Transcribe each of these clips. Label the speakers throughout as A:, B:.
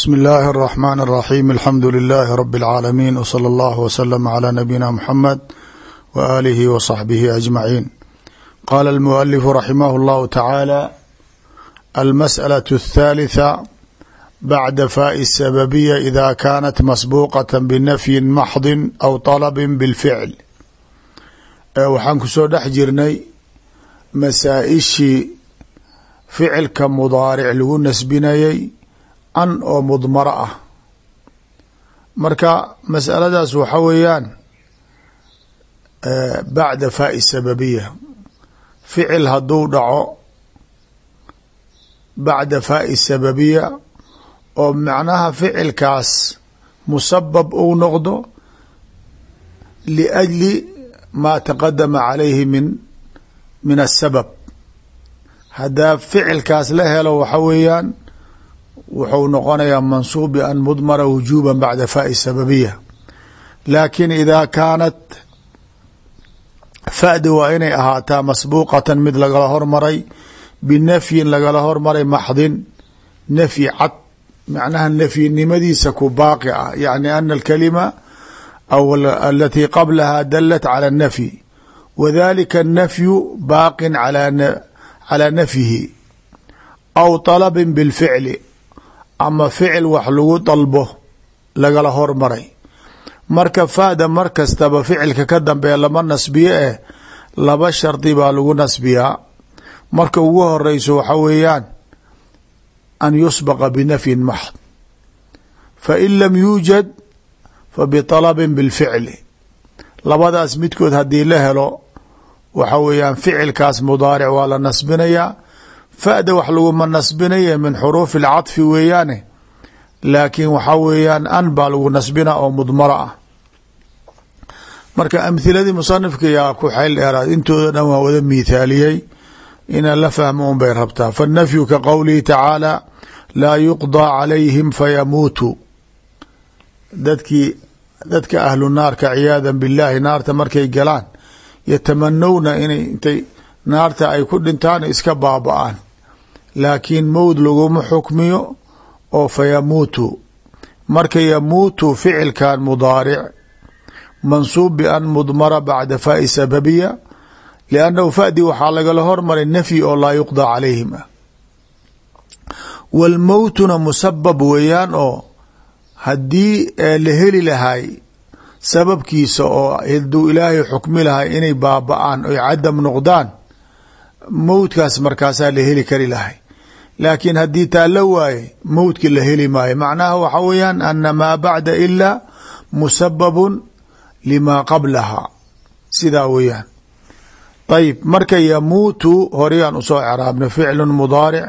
A: bsmi اllahi الرحmn الرaxيm alxamdu لilaahi rb اlcaalamiin wslى اllah wslm عlى nabiyina mxamed w alihi w صaxbihi aجmaciin qala اlmualifu raximah اllahu tacaala almasأlaة الthalitثa bacda faai الsababiya ida kanat masbuqaة bnafyin maxdi aw طalbi bاlficl waxaan kusoo dhex jirnay masaa-ishii ficilka mudaaric lagu nasbinayay an oo mudmaro ah. Marka masaladaas waxa weeyaan bacda faai sababiya. Ficil hadduu dhaco bacda faai sababiya oo macnaha ficilkaas musabab uu noqdo liajli maa taqadama calayhi min min asabab haddaa ficilkaas la helo waxa weeyaan wuxuu noqonayaa mansuub ban mudmara wujuba bacda faai sababiya. Laakin idaa kaanat fadi waa inay ahaataa masbuuqatan mid lagala hormaray binafyin lagala hormaray maxdin nafyi cad macnaha nafyinimadiisa ku baaqi ah. Yani ana alkalima aw alatii qablaha dalat cala nafyi wadalika anafyu baaqin calaa nafyihi aw طalabin bilficli ama ficil wax lagu dalbo lagala hormaray. Marka fada mar kastaba ficilka ka dambeeya lama nasbiyo eh laba shardi baa lagu nasbiyaa. Marka ugu horeyso waxa weeyaan an yusbaqa binafyin maxd fain lam yuujad fa biطalabin bilficli labadaas midkood haddii la helo waxa weeyaan ficilkaas mudaaric waa la nasbinayaa fada wax laguma nasbinaya min xuruufi اlcaطfi weeyaane laakiin waxaa weeyaan an baa lagu nasbina oo mudmaro ah marka amhiladii musanifka yaa ku xayl dheeraad intooda dhan waa wada miithaaliyey inaan la fahmo un bay rabtaa faالnafyu ka qowlihi tacaala laa yuqضى calayhim fayamuutuu dadkii dadka ahlu naarka ciyaada biاllahi naarta markay galaan yatamanowna inay intay naarta ay ku dhintaan iska baaba-aan laakiin mowd laguma xukmiyo oo fa yamuutu. Marka yamuutu ficilkan mudaaric mansuub bian mudmara bacda faai sababiya liannahu fadi waxaa lagala hormaray nafyi oo laa yuqdaa calayhim ah walmowtuna musabab weeyaan oo haddii la heli lahay sababkiisa oo haduu ilaahay xukmi lahay inay baaba-aan oy cadam noqdaan mowdkaas markaasaa la heli kari lahay laakiin haddii taa la waaye mowdki la heli maayo. Macnaha waxa weeyaan ana maa bacda ilaa musababun limaa qablaha. Sidaa weeyaan. Ayib marka yamuutu horeyaan u soo craabna ficlu mudaaric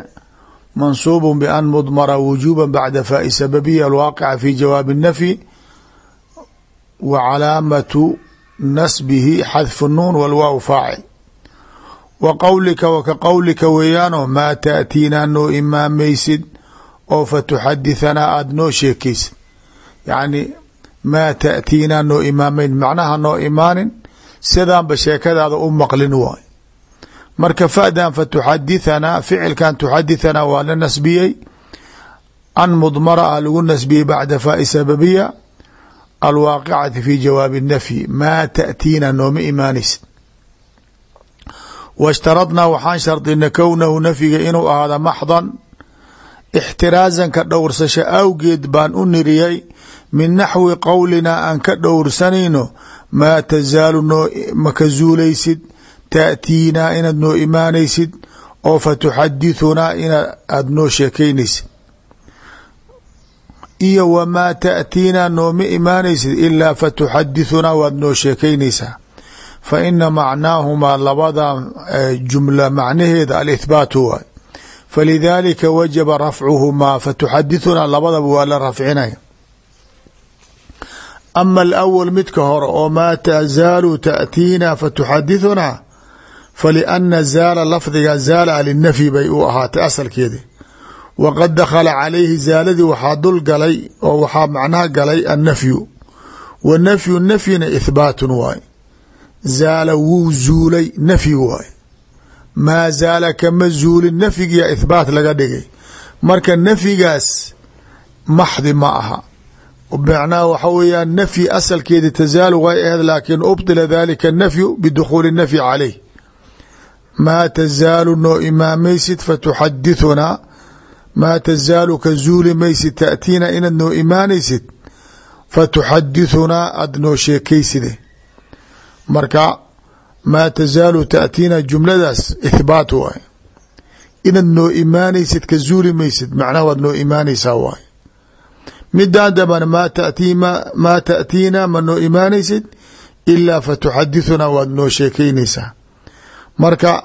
A: mansuubu ban mudmara wujuba bacda faai sababiya alwaaqica fi jawaabi الnafyi wa calaamatu nasbihi xadfu nuun walwaaw faacil wa qowlika wa ka qowlika weeyaanoo maa taatiinaa noo imaamaysid oo fa tuxadithanaa aada noo sheekaysid. Yacni maa taatiinaa noo imaamayn macnaha noo imaanin sidaanba sheekadaada u maqlin waay. Marka fadan fa tuxadithanaa ficilkan tuxadithanaa waa la nasbiyey an mudmara ah lagu nasbiyey bacda faai sababiya alwaaqicati fi jawaabi nafyi maa taatiina nooma imaanaysid washtaradnaa waxaan shardina kownahu nafyiga inuu ahaada maxdan ixtiraasan ka dhowrsasho awgeed baan u niriyey min naxwi qowlinaa aan ka dhowrsanayno maa tasaalu noo maka zuulaysid taatiinaa inaad noo imaanaysid oo fa tuxadithunaa ina aada noo sheekaynaysid iyo wamaa taatiinaa nooma imaanaysid ilaa fa tuxadithunaa waad noo sheekaynaysaa fa ina macnaahumaa labada jumla macnaheeda alithbaatu waay falidaalika wajaba rafcuhumaa fa tuxadithunaa labadaba waa la rafcinaya. Ama alawal midka hore oo maa tazaalu taatiinaa fa tuxadithunaa faliana zaala lafdiga zaala linafyi bay u ahaatay asalkeedi. Waqad dakhala calayhi zaaladii waxaa dul galay oo waxaa macnaha galay annafyu. Wa nafyu nafyina ithbaatun waay zaala wuu zuulay nafyi waay maa zaala kama zuulin nafyigiya ithbaat laga dhigay. Marka nafyigaas maxdi ma aha. Macnaha waxa weeyaan nafyi asalkeedi tasaalu way aheed laakin ubطila dalika nafyu bidukhuuli nafyi caleyh maa tazaalu noo imaamaysid fatuxadithunaa maa tazaalu ka zuuli maysid taأtiina inaad noo imaanaysid fatuxadithunaa aada noo sheekeyside marka maa tazaalu taأtiina jumladaas ithbaat waay. Inaad noo imaanaysid ka zuuli maysid macnaha waad noo imaanaysaa waay. Midaan dambana tatii maa taأtiina ma noo imaanaysid ilaa fatuxadithunaa waad noo sheekeynaysaa marka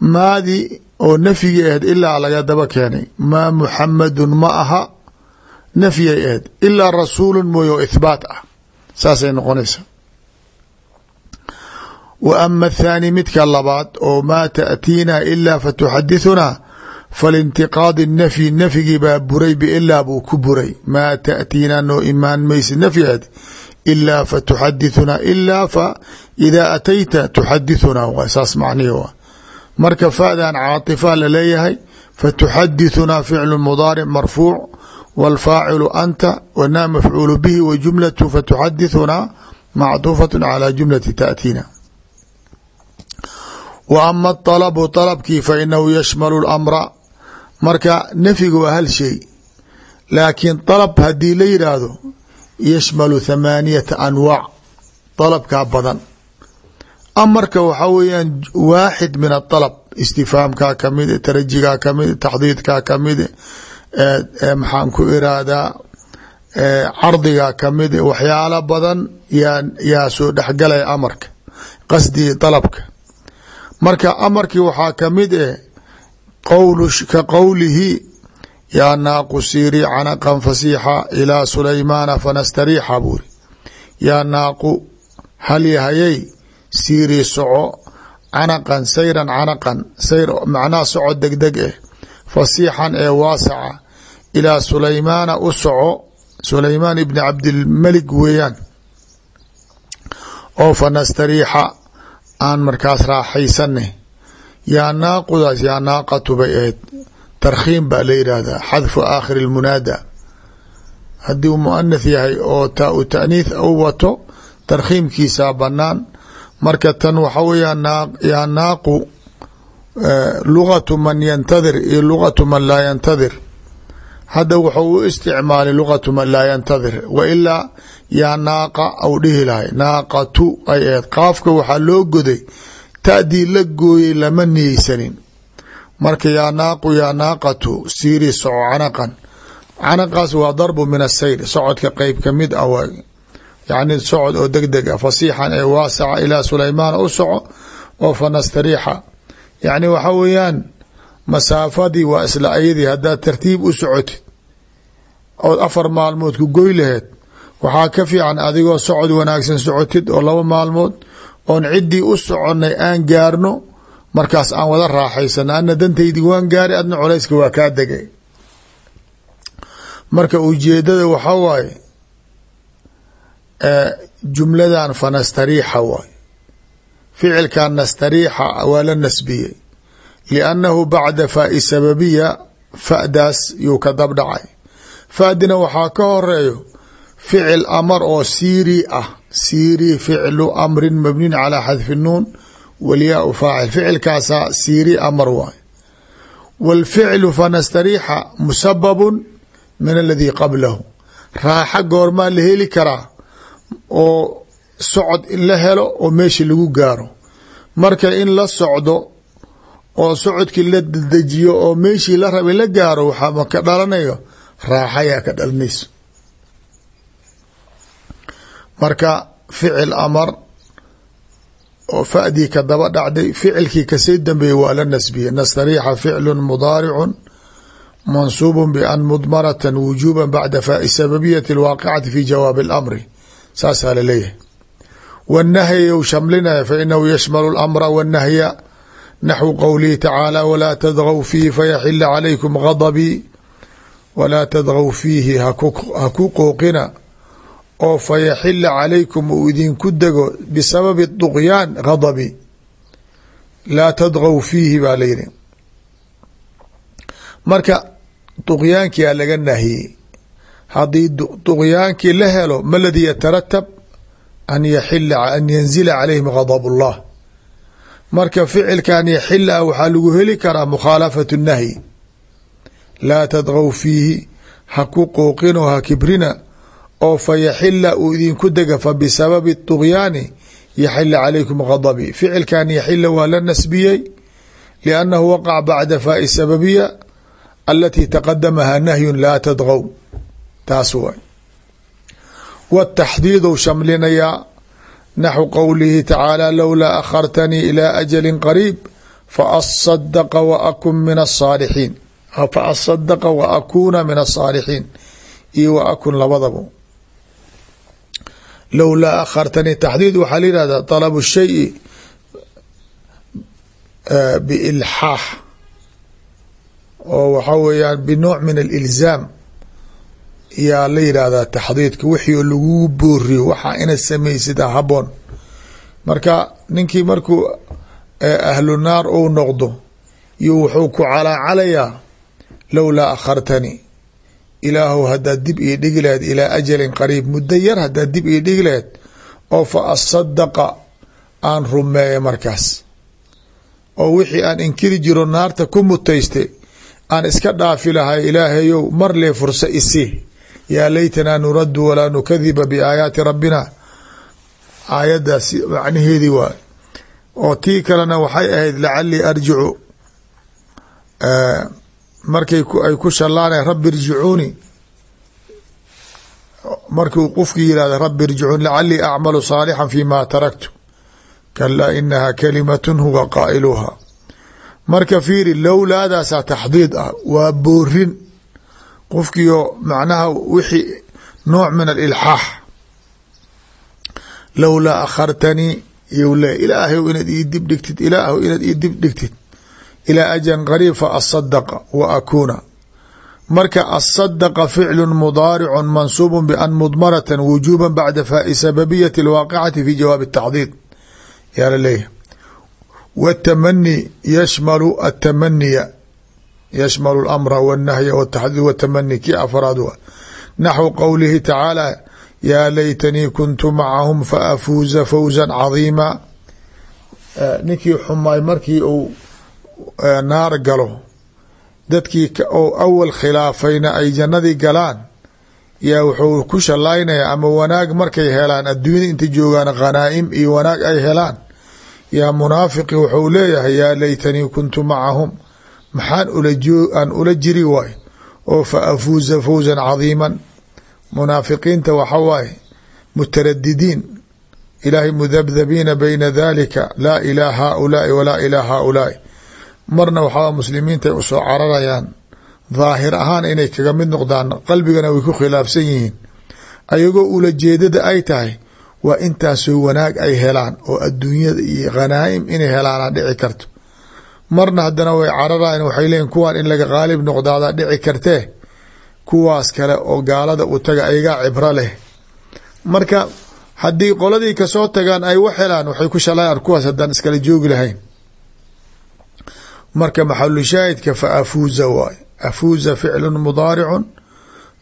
A: maadi oo nafyigii ahayd ilaa laga daba keenay maa muxamadun ma aha nafyay ahayd ilaa rasuulu mooye oo ithbaat ah. Saasay noqonaysaa wa ama athaani midka labaad oo maa taأtiina ilaa fatuxadithunaa falintiqaadi nafyi nafyigii baa buray biilaa buu ku buray maa taأtiina noo imaan maysid nafyaad ilaa fatuxadithunaa ilaa fa idaa atayta tuxadithunaa waay saas macnihi waa marka faadan caatifa laleeyahay fatuxadithunaa ficlu mudaaric marfuuc wاlfaacilu anta wanaa mafcuulu bihi wa jumlatu fatuxadithunaa macduufaة calى jumlati taأtiina wa ama aalabu alabkii fa inahu yashmalu lamra marka nafyiga waa hal shay. Laakiin alab haddii la yidhaahdo yashmalu thamaaniyata anwaac alabkaa badan. Amarka waxaa weeyaan waaxid min aطalab istifhaamkaa ka mid tarajigaa ka mid taxdiidkaa ka mid maxaan ku iraadaa cardigaa ka mid waxyaalo badan yaa yaa soo dhexgalaya amarka qasdii dalabka marka amarkii waxaa ka mid eh qowl ka qowlihi yaa naaqu siiri canaqan fasiixa ilaa sulaymaana fanastariixa buuri yaa naaqu halyahayay siirii soco canaqan sayran canaqan sayr macnaha soco degdeg eh fasiixan ee waasaca ilaa sulaymaana u soco sulaymaan ibni cabdilmalik weeyaan oo fanastariixa aan markaas raaxaysane yaa naaqudaas yaa naaqatu bay ahayd. Tarkhiim baa la yidhaahdaa. Xadfu aakhiri lmunaada haddii uu muanath yahay oo taa u taaniith u wato tarkhiimkiisaa banaan marka tan waxa weeyaan yaa naaqu lugatu man yantadir iyo lugatu man laa yantadir hadda wuxuu u isticmaalay lugatu man laa yantadir wa ilaa yaa naaqa au dhihi lahay. Naaqatu ay ahayd qaafka waxaa loo goday ta'dii la gooyey lama niyeysanin. Marka yaa naaqu yaa naaqatu siiri soco canaqan. Canaqaas waa darbu min asayr socodka qeyb ka mid ah waay. Yacni socod oo deg deg ah fasiixan ee waasaca ilaa sulaymaana u soco oo fanastariixa yacni waxa weeyaan masaafadii waa isla ayadii haddaad tartiib u socotid ood afar maalmood ku goy laheed waxaa ka fiican adigoo socod wanaagsan socotid oo laba maalmood oon ciddii u soconnay aan gaarno markaas aan wada raaxaysano ana dantaydii waan gaari adna colayska waa kaa degay. Marka ujeedada waxa waaye jumladan fanastariixa waay ficilkan nastariixa waa la nasbiyey liannahu bacda faai sababiya fadaas yuu ka dabdhacay fadina waxaa ka horeeyo ficil amar oo siiri ah siiri ficlu amrin mabniin calaa xadfi nuun walyaau faacil ficilkaasaa siiri amar waay wاlficlu fanastariixa musababun min aladii qablahu raaxa goormaa la heli karaa oo socod in la helo oo meesha lagu gaaro marka in la socdo oo socodkii la dejiyo oo meeshii la rabay la gaaro waxaa ka dhalanayo raaxayaa ka dhalanayso marka ficil amar oo fadii ka daba dhacday ficilkii kasii dambeeyey waa la nasbiyey nastariixa ficlu mudaaricu mansuub ban mudmarata wujuba bacda faai sababiyati اlwaaqicati fi jawaabi اlamri saasaa laleeyahay wالnahya you shamlinaya fainahu yashmalu اlamra wالnahya naxwu qowlihi tacaala walaa tadgw fiihi fayaxila calaykum gadbii walaa tadgw fiihi haku qooqina oo fayaxila calaykum uu idinku dego bisababi duqyaan gadabi laa tadgw fiihi baa layidhi marka duqyaankiyaa laga nahiyey haddii duqyaankii la helo ma ladii yataratab an yaxila an yanzila calayhim gadab اllah marka ficilkan yaxila ah waxaa lagu heli karaa mukhaalafatu nahyi. Laa tadgaw fiihi ha ku qooqino ha kibrina oo fa yaxila uu idinku dega fa bisababi طugyaani yaxila calaykum gadabi ficilkan yaxila waa la nasbiyey liannahu waqac bacda faai sababiya alatii taqadamaha nahyun laa tadgaw taas waay. Wataxdiidu shamlinayaa naxwu qowlihi tacaala lowlaa akhartanii ilaa ajali qariib faasadaqa waakun min asaalixiin faasadaqa wa akuuna min asaalixiin iyo wa akun labadaba lowlaa akhartanii taxdiid waxaa la yihahdaa talabu shayi biilxaax oo waxaa weeyaan binooc min alilzaam yaa la yidhaahdaa taxdiidka? Wixii oo lagugu booriyo waxaa inaad samaysid a haboon marka ninkii markuu ahlu naar uu noqdo iyo wuxuu ku calaacalayaa lowlaa akhartanii ilaahu haddaad dib ii dhigi laheyd ilaa ajalin qariib muddo yar haddaad dib ii dhigi laheyd oo fa asadaqa aan rumeeya markaas. Oo wixii aan inkiri jiro naarta ku mutaystay aan iska dhaafi lahay ilaahayow mar lee fursa isii yaa laytanaa nuraddu walaa nukadiba biaayaati rabbina aayaddaas macnaheedii waay oo tii kalena waxay ahayd lacalii arjicu markay ay ku shallaanay rabbi irjicuuni markuu qofkii yihahda rabbi irjicuun lacalii acmalu saalixan fi ma taraktu kalaa inaha kalimatun huwa qaa'iluha marka fiiri lowlaadaasaa taxdiid ah waa boorin qofkiio macnaha wixii nooc min alilxaax lowlaa akhartanii iyu le ilaahay inaad ii dib dhigtid ilaah inaad ii dib dhigtid ilaa ajan qariib fa asadaqa wa akuuna. Marka asadaqa ficlu mudaaricu mansuubu ban mudmarata wujuba bacda faai sababiyati alwaaqicati fi jawaabi taxdiid yaa la leeyahay wاtamani yashmalu atamaniya yashmalu اlamra wاnahya wtaxdiid wtamani kii afraad wa naxwu qowlihi tacaala yaa laytanii kuntu macahum faafuuza fawza cadiima ninkii xumaay markii uu naar galo dadkii oo awal khilaafayna ay jannadii galaan yaa wuxuu ku shallaynaya ama wanaag markay helaan adduunyada inta joogaan khanaa'im iyo wanaag ay helaan yaa munaafiqi wuxuu leeyahay yaa laytanii kuntu macahum maxaan aan ula jiri waay oo fa afuuza fawzan cadiiman. Munaafiqiinta waxa waaye mutaradidiin ilaahay mudabdabiina bayna dalika laa ilaa haaulaai walaa ilaa haaulaai marna waxaa muslimiinta u soo cararayaan daahir ahaan inay kaga mid noqdaan qalbigana way ku khilaafsan yihiin. Ayagoo ula jeedada ay tahay waa intaasoo wanaag ay helaan oo adduunyada iyo khanaa'im inay helaana dhici karto marna haddana way cararayan waxay leeyiin kuwaan in laga qaalib noqdaada dhici kartee kuwaas kale oo gaalada u taga ayagaa cibro leh. Marka haddii qoladii ka soo tagaan ay wax helaan waxay ku shalayaan kuwaas haddaan iskala joogi lahayn. Marka maxalu shaahidka fa afuuza waay afuuza ficlu mudaaricu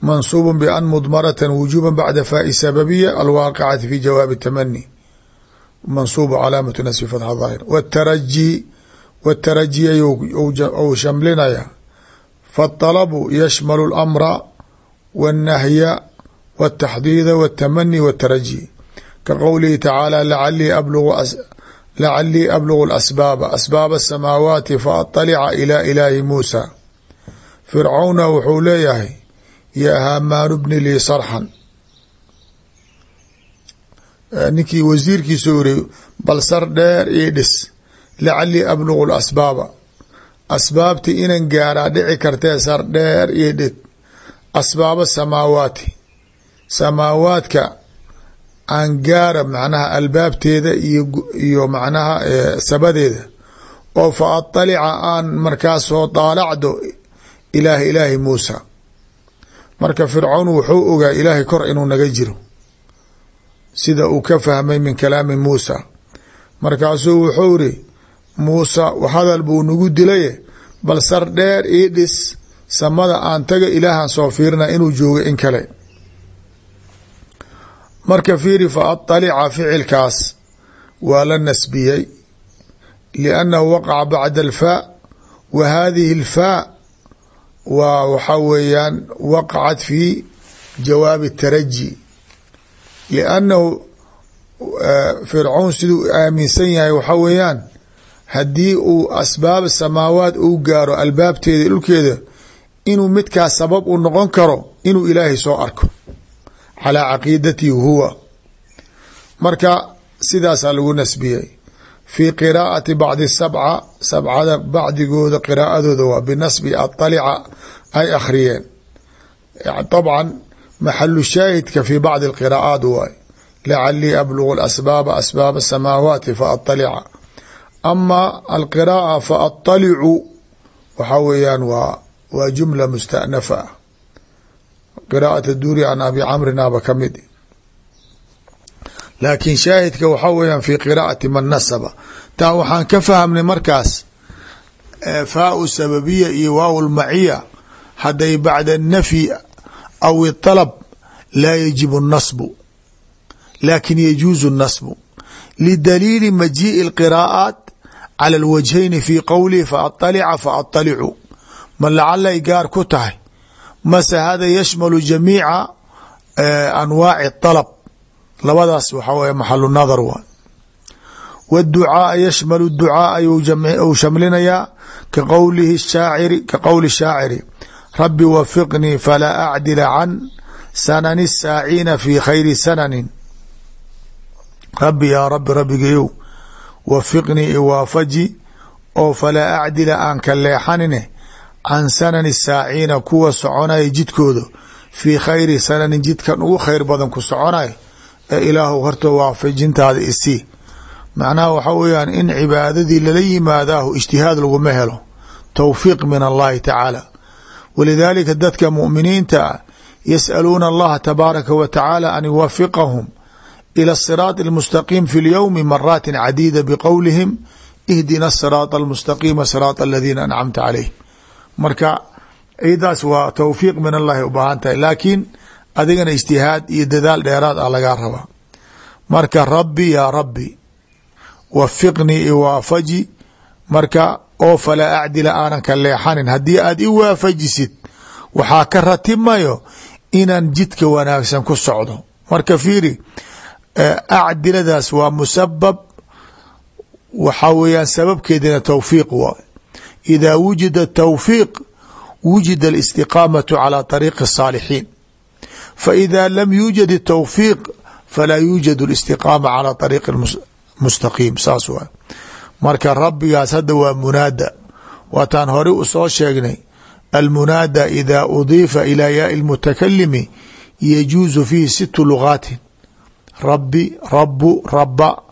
A: mansuubu ban mudmarata wujuba bacda faai sababiya alwaaqicati fi jawaabi tamani. Mansuubu calaamatu nasbi fatxa daahir wtaraji wtaraji ou shamlinaya faalabu yashmalu اlamra wاnnahya wاtaxdiida wاtamani wاtaraji ka qowlihi tacaala lacalii ablugu lacalii ablugu asbaaba asbaaba asamaawaati faطalica ilaa ilaahi muusa fircawna wuxuu leeyahay yaa haamaanu bni lii sarxan ninkii wasiirkiisa uri bal sar dheer ii dhis lacalii ablugu asbaaba asbaabtii inan gaaraa dhici kartee sar dheer io dhig asbaaba samaawaati samaawaadka aan gaara macnaha albaabteeda iyo iyo macnaha sabadeeda oo fa aطalica aan markaas soo daalacdo ilaah ilaahi muusa marka fircawn wuxuu ogaa ilaahay kor inuu naga jiro sida uu ka fahmay min kalaami muusa markaasuu wuxuu iri muusa hadal buu nagu dilaye bal sar dheer ii dhis. Samada aan taga ilaahan soo fiirina inuu joogo in kale. Marka fiiri fa aطalica ficilkaas waa la nasbiyey liannahu waqaca bacda alfaa wa hadihi اlfaa waa waxaa weeyaan waqacat fi jawaabi taraji. Liannahu fircown siduu aaminsan yahay waxaa weeyaan haddii uu asbaab samaawaat uu gaaro albaabteeda dhulkeeda inuu midkaas sabab u noqon karo inuu ilaahay soo arko. Calaa caqiidatihi huwa. Marka sidaasaa lagu nasbiyey. Fii qiraa'ati bacdi sabca sabcada bacdigooda qiraa'adooda waa binasbi aalica ay akhriyeen. طabcan maxalu shaahidka fii bacdi qiraa'aat waay. Lacalii ablugu asbaaba asbaaba samaawaati fa faalica ama alqiraa'a faطalicu waxaa weeyaan waa waa jumla mustanafa ah qiraa'at duuri an abi camrinaaba ka mid laakiin shaahidka waxaa weeyaan fi qiraa'ati man nasaba taa waxaan ka fahamnay markaas faau sababiya iyo waaw lmaciya hadday bacda nafyi aw iطalab laa yajibu الnasbu lakin yajuuzu الnasbu lidaliili majiiءi اlqiraa'aat cala اlwajhayni fi qowlihi faطalica faطalicu ma lacalay gaar ku tahay mase hada yashmalu jamiica anwaaci طalb labadaas waxaa weye maxalu nadar waay wاducaaءa yashmalu ducaaءa yu shamlinayaa ka qowlihi shaaciri ka qowli shaaciri rabi wafiqnii falaa acdila can sanani الsaaciina fi khayri sananin rabbi yaa rabi rabbigayow wafiqnii iwaafaji oo falaa acdila aan ka leexanine can sanani saaciina kuwa soconaya jidkooda fii khayri sananin jidkan ugu khayr badan ku soconay ee ilaahu horta waafajintaada isii macnaha waxaa weeyaan in cibaadadii lala yimaadaahu ijtihaad laguma helo towfiiq min allahi tacaala walidaalika dadka mu'miniinta ah yas'aluuna allaha tabaaraka wa tacaala an yuwafiqahum ilى الصراط المستقيم في اليوم مرات عديدة بqowlihim اhdina الصراط المستقيم صراط الذيina أنcمta عليه marka cidaas waa towfiiq min allahi u baahan tahay laakiin adigana اجtihaad iyo dadaal dheeraad ah lagaa rabaa marka rabi yaa rabi wafiqnii iwaafaji marka oo falaa acdila aanan ka leexanin haddii aad i waafajisid waxaa ka ratimayo inaan jidka wanaagsan ku socdo marka fiiri acdiladaas waa musabab waxaa weeyaan sababkeedina towfiiq waay idaa wujida towfiiq wujida alistiqaamatu calى طariiqi الsaalixiin faإida lam yuujad الtowfiiq falaa yuujad اlistiqaama calى طariiqi mustaqiim saas waay marka rabbigaas hadda waa munaada waataan hore u soo sheegnay almunaada ida udiifa ilى yaai اlmutakalimi yajuuzu fiihi situ lugaatin rabi rabu raba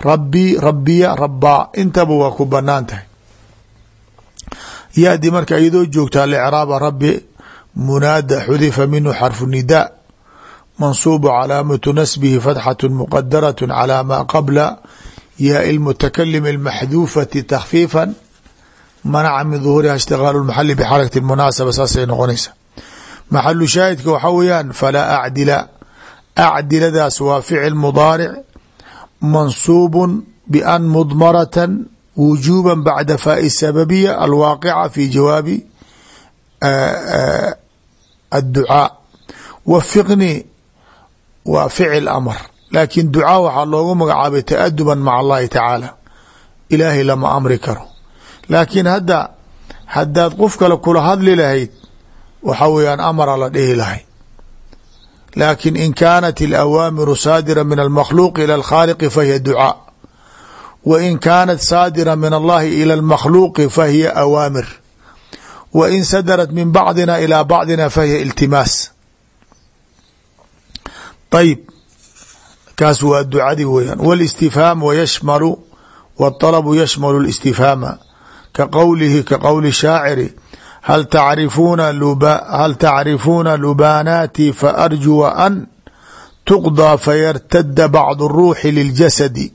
A: rabi rabiya rabaa intaba waa ku bannaan tahay yadi marka iyadoo joogta alcraaba rabi munaada xudifa minhu xarfu nida. Mansuubu calaamatu nasbihi fatxatu muqadaratu calaa maa qabla. Yaai lmutakalim almaxduufati takhfiifan. Manaca min duhuuriha ishtiqaalu lmaxali bxarakati munaasaba saasay noqonaysa maxalu shaahidka waxaa weyaan falaa acdila acdiladaas waa ficil mudaaric mansuub ban mudmarata wujuba bacda faai sababiya alwaaqica fi jawaabi adducaa wafiqnii waa ficil amr laakiin ducaa waxaa loogu magacaabay taaduban maca allahi tacaala ilaahay lama amri karo laakiin hadda haddaad qof kale kula hadli lahayd waxaa weeyaan amara la dhihi lahay laakin in kaanat alawaamiru saadira min almakhluuqi ila alkhaaliqi fahiya ducaa wa in kaanat saadira min allahi ila almakhluuqi fahiya awaamir wa in sadarat min bacdina ilaa bacdina fahiya iltimaas ayib kaas waa ducadii weyaan wاlistifhaam wayashmalu wاطalabu yashmalu اlistifhaama ka qowlihi ka qowli shaaciri hal tacrifuuna hal tacrifuuna lubaanaati faarjuwa an tuqdaa fayartada bacdu ruuxi liljasadi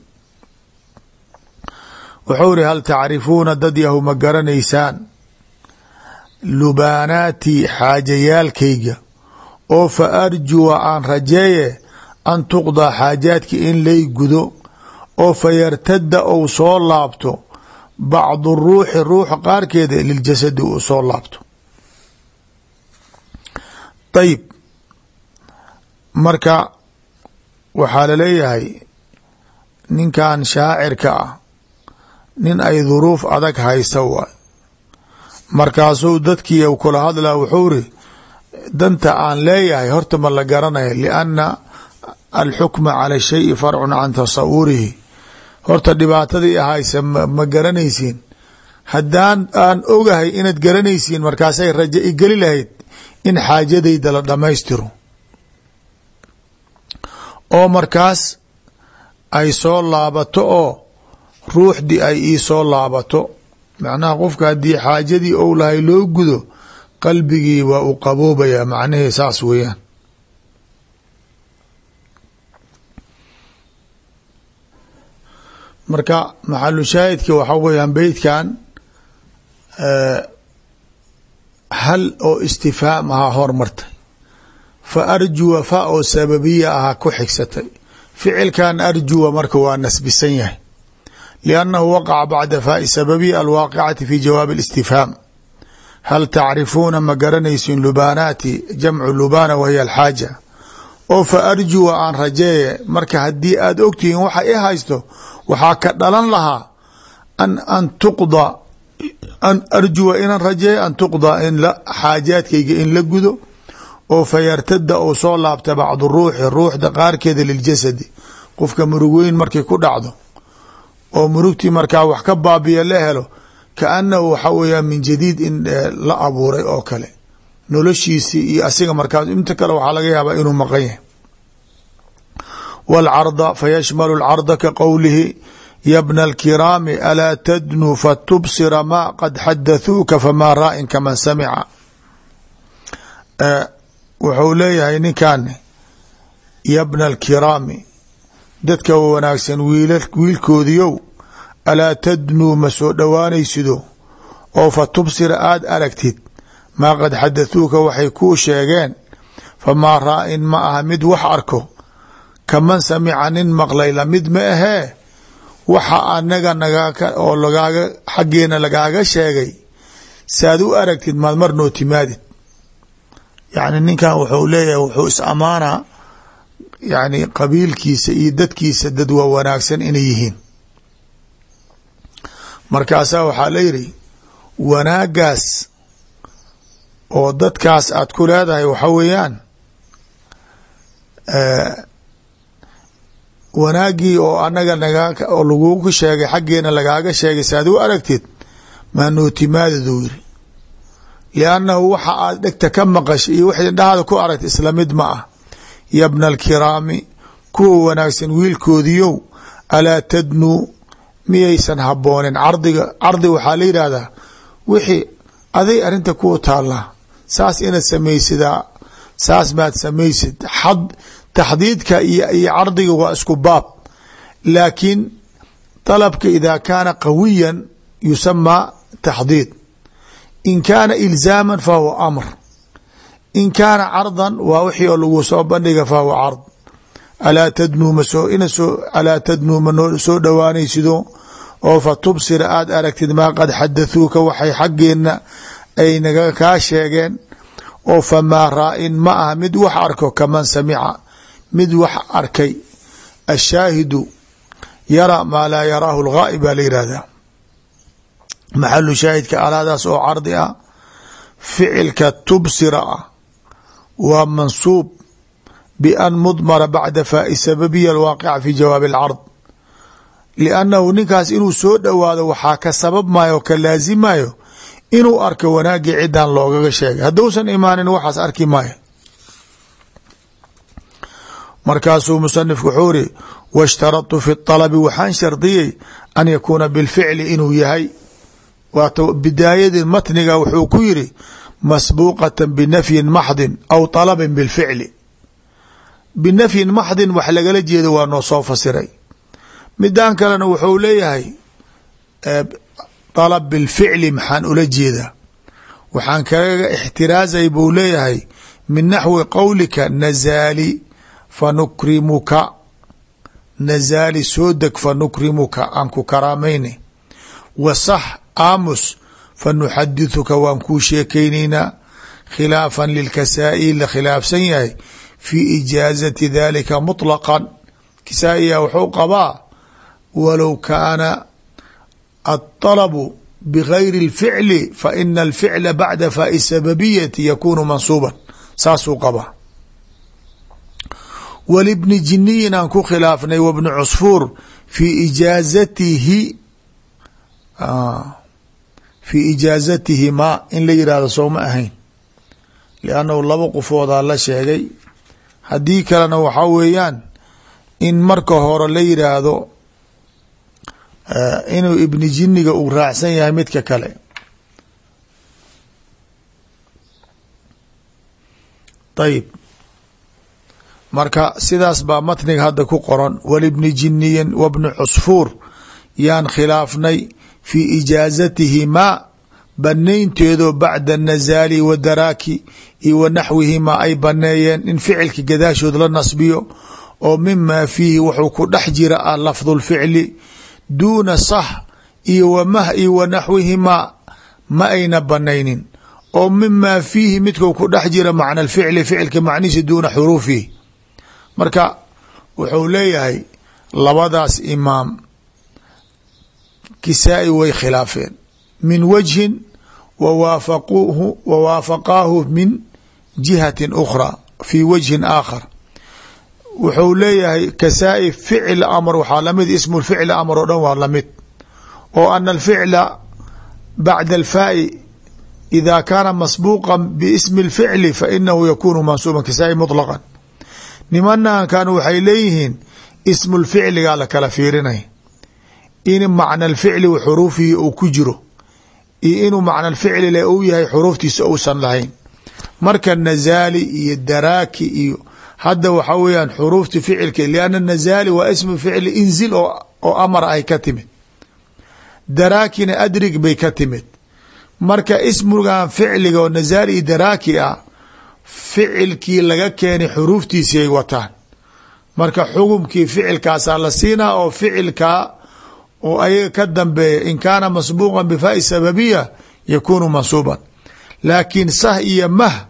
A: wuxuu ihi hal tacrifuuna dad yahu ma garanaysaan lubaanaati xaajayaalkayga oo fa arjuwa aan rajeeye an tuqdaa xaajaadka in lay gudo oo fayartada ou soo laabto bacdu ruuxi ruuxa qaarkeeda liljasadi uu soo laabto. Ayib marka waxaa la leeyahay ninkan shaacirka ah nin ay duruuf adag haysa waay. Markaasuu dadkii kula hadlaa wuxuu ri danta aan leeyahay horta ma la garanaya lianna alxukma cala shayi farcun can tasawurihi horta dhibaatadii ahayse ma garanaysiin. Haddaan aan ogahay inaad garanaysiin markaasay raja i geli lahayd in xaajadayda la dhammaystiro. Oo markaas ay soo laabato oo ruuxdii ay ii soo laabato. Macnaha qofka haddii xaajadii ou lahay loo gudo qalbigii waa u qaboobayaa macnahii saas weeyaan marka maxalu shaahidka waxaa weeyaan beytkan hal oo istifhaam ahaa hormartay fa arjuwa fa oo sababiya ahaa ku xigsatay. Ficilkan arjuwa marka waa nasbisan yahay. Liannahu waqaca bacda faai sababiya alwaaqicati fi jawaabi اlistifhaam hal tacrifuuna ma garanaysin lubaanaati jamcu lubaana wahiya alxaaja oo fa arjuwa aan rajeeye marka haddii aad ogtihiin waxa waxaa ka dhalan lahaa an an tuqda an arjuwa inaan rajeeyo an tuqda in xaajaadkayga in la gudo oo fa yartada ou soo laabta bacdu ruuxi ruuxda qaarkeeda liljasadi qofka murug weyn markay ku dhacdo oo murugtii markaa wax ka baabiya la helo kaanahu waxa weeyaan min jadiid in la abuuray oo kale. Noloshiisii iyo asiga markaas inta kale waxaa laga yaabaa inuu maqan yahay wاlcarda fayashmalu اlcarda ka qowlihi ya bna اlkiraami alaa tadnuu fatubsira ma qad xadathuuka famaa raa'in kaman samica wuxuu leeyahay ninkan ya bna اlkiraami dadka wanaagsan wiilkoodiyow alaa tadnuu ma soo dhowaanaysido oo fa tubsira aada aragtid maa qad xadathuuka waxay kuu sheegeen famaa raa-in ma aha mid wax arko kaman samica nin maqlay la mid ma ahee waxa anaga oo lagaaga xaggeena lagaaga sheegay. Saad u aragtid maad noo timaadid. Yacni ninkan wuxuu leeyahay wuxuu is amaanaa yacni qabiilkiisa iyo dadkiisa dad waa wanaagsan inay yihiin. Markaasaa waxaa la yidhi wanaagaas oo dadkaas aad ku leedahay waxa weeyaan wanaaggii oo anaga oo lagugu sheegay xaggeena lagaaga sheegay saad u aragtid maa nootimaadaduu yiri liannahu waxa aad dhegta ka maqashay iyo wixii indhahaada ku aragta isla mid ma ah. Ya bna alkiraami kuwa wanaagsan wiilkoodiyow alaa tadnuu? Miyaysan haboonin cardiga cardi waxaa la yidhaahdaa wixii aday arrinta kuwa taallaa saas inaad samaysidaa saas maad samaysid. Xad taxdiidka iyo cardiga waa isku baab laakiin dalabka idaa kaana qawiyan yusamaa taxdiid in kaana ilzaaman fahuwa amr in kaana cardan waa wixii oo lagu soo bandhiga fahuwa card alaa tadnuu masoo ina soo alaa tadnuu ma noo soo dhowaanaysido oo fa tubsira aada aragtid maa qad xadathuuka waxay xaggeenna ay naga kaa sheegeen oo famaa raa-in ma aha mid wax arko kaman samica mid wax arkay ashaahidu yara maa laa yaraahu lghaa'ib baa la yihahdaa maxalu shaahidka alaadaas oo cardi ah ficilka tubsira ah waa mansuub ban mdmra bacda faai sababiya alwaaqica fi jawaabi alcard. Liannahu ninkaas inuu soo dhowaado waxaa ka sabab maayo ka laasimayo inuu arko wanaagii cidan loogaga sheegay. Hadduusan imaanin waxaas arki maayo markaasuu musanifku wuxuu iri washtaradtu fi طalabi waxaan shardiyey an yakuuna bilficli inuu yahay. Waat bidaayadii matniga wuxuu ku yiri masbuuqata binafyin maxdin aw طalabin bilficli. Binafyin maxdin wax lagala jeedo waa noo soo fasiray. Midan kalena wuxuu leeyahay dalab bilficli maxaan ula jeedaa. Waxaan kaga ixtiraazay buu leeyahay min naxwi qowlika nazaali fanukrimuka nazaali soo deg fanukrimuka aan ku karaamayna wasax aamus fanuxadithuka waan kuu sheekaynaynaa khilaafan lilkasaa-i la khilaafsan yahay fii ijaazati dalika muطlaqan kasaa-iya wuxuu qabaa walow kaana aلطalabu bgayri اlficli faina alficla bacda faai sababiyati yakunu mansuuban saasuu qabaa walibni jiniyin aan ku khilaafnay wbni cusfuur fii ijaazatihi fii ijaazatihi ma in la yihahdo sooma ahayn liannahu laba qofoodaa la sheegay haddii kalena waxaa weeyaan in marka hore la yidhaahdo inuu ibni jiniga uu raacsan yahay midka kale ayib marka sidaas baa matniga hadda ku qoran. Walibni jiniyin wabni cusfuur. Yaan khilaafnay fii ijaazatihi ma banaynteedoo bacda nazaali wa daraaki iyo wa naxwihimaa ay baneeyeen in ficilka gadaashood la nasbiyo oo mimaa fiihi wuxuu ku dhex jira ah lafdu lficli duuna sax iyo wa mah iyo wa naxwihimaa ma ayna banaynin oo mimaa fiihi midku ku dhex jira macna alficli ficilka macnihiisa duuna xuruufihi marka wuxuu leeyahay labadaas imaam kisaa-i way khilaafeen. Min wajhin wawaafaquuhu wawaafaqaahu min jihatin ukhraa fi wajhin aakhar. Wuxuu leeyahay kasaa-i ficil amr waxaa la mid ismu lficl amr oo dhan waa la mid oo ana alficla bacda alfaai ida kaana masbuuqa biismi اlficli fainahu yakunu mansuuban kasaa-i nimanankan waxay leeyihiin ismu lficligaa la kala fiirinay. In macna alficli xuruufihi uu ku jiro. Iyo inuu macna alficli le uu yahay xuruuftiisa uusan lahayn. Marka nazaali iyo daraaki iyo hadda waxaa weeyaan xuruufti ficilka lianna nazaali waa ismu ficli inzil oo amar ay ka timid. Daraakina adrig bay ka timid. Marka ismugan ficliga oo nazaali iyo daraaki ah ficilkii laga keenay xuruuftiisi ay wataan. Marka xukumkii ficilkaasaa la siinaa oo ficilkaa oo ayaga ka dambeeya in kaana masbuuqan bifaai sababiya yakunu mansuuban. Laakiin sah iyo mah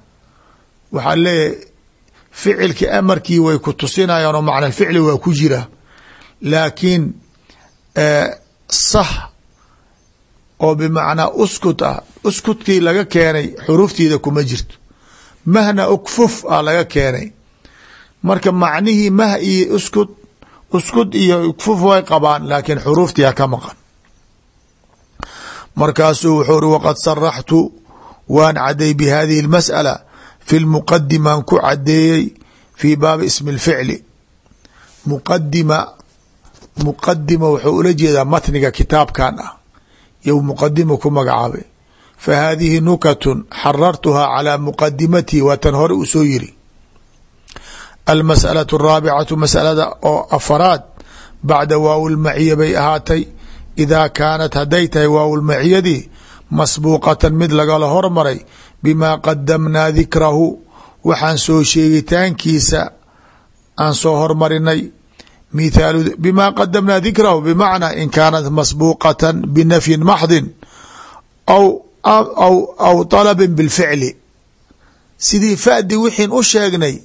A: waxaa leeyahay ficilki amarkii way ku tusinayaan oo macna ficli waa ku jira. Laakiin sah oo bimacnaa uskut ah uskutkii laga keenay xuruuftiida kuma jirto mahna ukfuf ah laga keenay marka macnihii mah iyo uskut uskud iyo ukfuf way qabaan laakiin xuruuftii ha ka maqan markaasuu wuxuu ri waqad saraxtu waan caday bi hadihi اlmasأala fi lmuqadimaan ku cadeeyey fii baabi ismi اlficli muqadima muqadima wuxuu ula jeedaa matniga kitaabkan ah you muqadima ku magacaabay fa haadihi nukatun xarartuhaa calaa muqadimatihi waa tan hore uu soo yiri almasأalaة الraabicatu masalada oo afaraad bacda waaw lmaciya bay ahaatay idaa kaanat hadday tahay waaw lmaciyadii masbuuqatan mid lagala hormaray bimaa qadamnaa dikrahu waxaan soo sheegitaankiisa aan soo hormarinay mithaalu bimaa qadamnaa dikrahu bimacnaa in kaanat masbuuqatan binafyin maxdin aw aw طalabin bilficli. Sidii fadi wixiin u sheegnay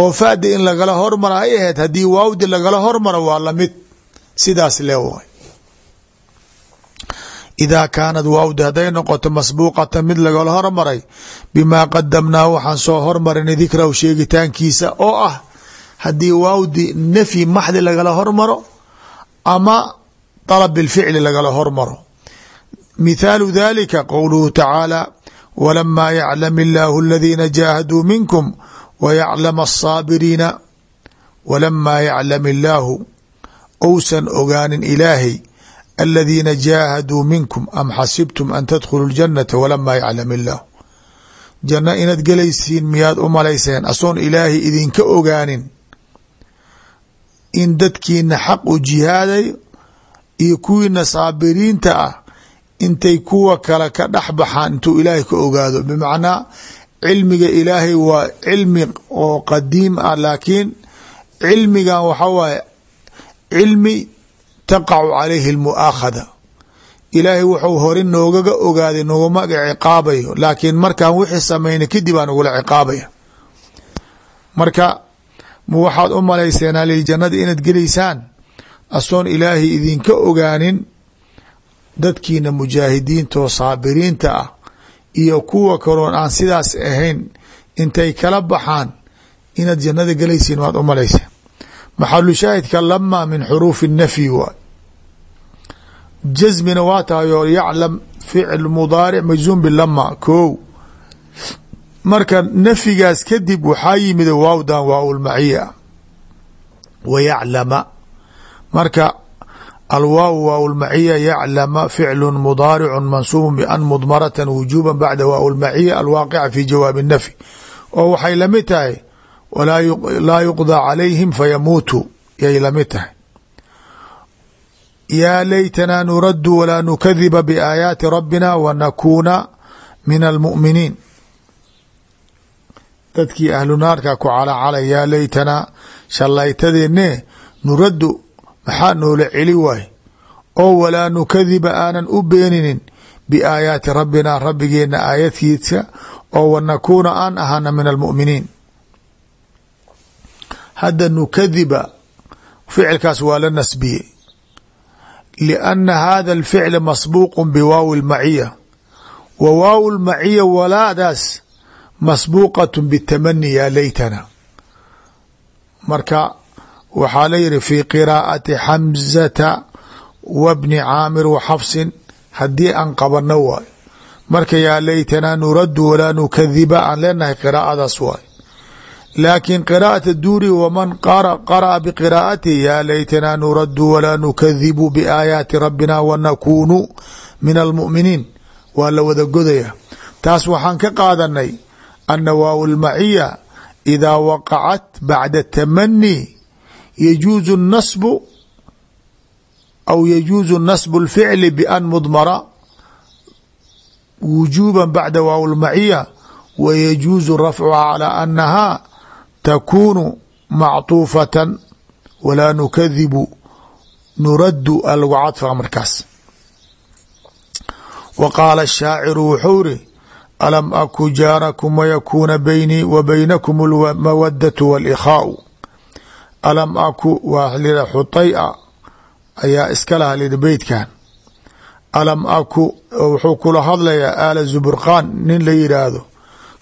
A: oo fadi in lagala hormara ay ahayd haddii waawdi lagala hormaro waa la mid sidaas le way idaa kaanad waawdi hadday noqoto masbuuqatan mid lagala hormaray bimaa qadamnaa waxaan soo hormarinay dikrahu sheegitaankiisa oo ah haddii waawdi nafyi maxdi lagala hormaro ama dalab bilficli lagala hormaro mithaalu dalika qowluhu tacaala walamaa yaclam illaahu aladiina jaahaduu minkum wyaclam aلsaabiriina walamaa yaclam illaahu ousan ogaanin ilaahay aladiina jaahaduu minkum am xasibtum an tadkhuluu اljanata walamaa yaclam illaahu janno inaad gelaysiin miyaad u malayseen asoon ilaahay idinka ogaanin in dadkiina xaq u jihaaday iyo kuwiina saabiriinta ah intay kuwa kale ka dhex baxaan intuu ilaahay ka ogaado. Bimacnaa cilmiga ilaahay waa cilmi oo qadiim ah laakiin cilmigan waxa waaye cilmi taqacu calayhi almu'aakhada ilaahay wuxuu hore noogaga ogaaday noguma ciqaabayo laakiin markaan wixii samayna kadib aa nagula ciqaabaya marka ma waxaad u malayseen alil jannada inaad gelaysaan? Asoon ilaahay idinka ogaanin dadkiina mujaahidiinta oo saabiriinta ah iyo kuwa kaloon aan sidaas ahayn intay kala baxaan inaad jannada gelaysiin waad u malayseen maxalu shaahidka lama min xuruufi nafyi waay. Jazmina waa tahay oo yaclam ficl mudaaric majzuum bilama ko marka nafyigaas kadib waxaa yimid waawdan waaw lmaciya wa yaclama. Marka alwaaw waaw lmaciya yaclama ficlu mudaaricu mansuubu bian mudmarata wujuba bacda waaw lmaciya alwaaqica fi jawaabi nafyi oo waxay la mid tahay laa yuqdaa calayhim fayamuutuu yay la mid tahay yaa laytanaa nuraddu walaa nukadiba biaayaati rabbina wanakuuna min almu'miniin dadkii ahlunaarka ku calacalay yaa laytanaa shallaytadeenne nuraddu maxaa noola celi waay oo walaa nukadiba aanan u beeninin biaayaati rabbina rabbigeena aayadkiisa oo wanakuuna aan ahana min almu'miniin. Hadda nukadiba ficilkaas waa la nasbiyey. Lianna hada alficla masbuuq biwaawi lmaciya wa waaw lmaciya walaadaas masbuuqat bitamani yaa laytana. Marka waxaa la yihi fi qiraa'ati xamzata wa bni caamir wa xafsin haddii aan qabano waay marka yaa laytana nuraddu walaa nukadiba aan leenahay qiraa'adaas waay laakin qراءة الduri wman qaraأa bqراءati ya laytna nuraddu walaa nukadibu biaayaati rabina wanakunu min almuؤminiin waa la wada godaya taas waxaan ka qaadanay ana waaw lmaciya إidaa waqacat bacda الtamani yajuuzu الnasbu aw yajuuzu nasb الficli ban mdmara wujuba bacda waaw lmaciya wa yajuuzu rafcuha calى anaha takunu macطuufatan walaa nukadibu nuraddu alagu cadfa markaas wa qaala shaaciru wuxuu iri alam aku jaarakum wayakuuna beynii wa baynakum almawadatu waاlikhaau alam aku waa lida xutaya ayaa iska laha lida beytkan. Alam aku wuxuu kula hadlayaa aala zuburqaan nin la yidhaahdo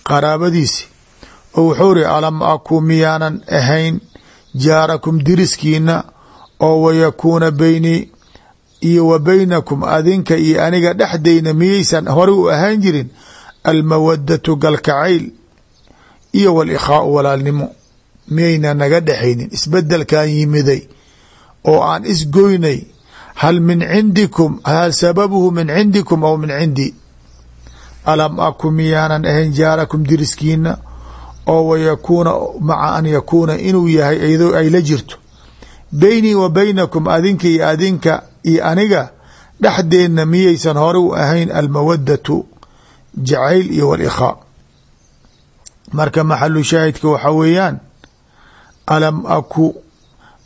A: qaraabadiisi. Oo wuxuu ri alam aku miyaanan ahayn jaarakum diriskiina oo wayakuuna beynii iyo wa baynakum adinka iyo aniga dhexdeyna miyaysan hore u ahaan jirin almawadatu galkacayl iyo walikhaau walaalnimo miyayna naga dhexaynin isbedelkan yimiday oo aan isgoynay hal min cindikum hal sababuhu min cindikum aw min cindi. Alam aku miyaanan ahayn jaarakum diriskiina oo wayakuuna maca an yakuuna inuu yahay iyadoo ay la jirto. Beynii wa baynakum adinka iyo adinka iyo aniga dhexdeenna miyaysan hore u ahayn almawadatu jacayl iyo walikhaa marka maxalu shaahidka waxaa weeyaan alam aku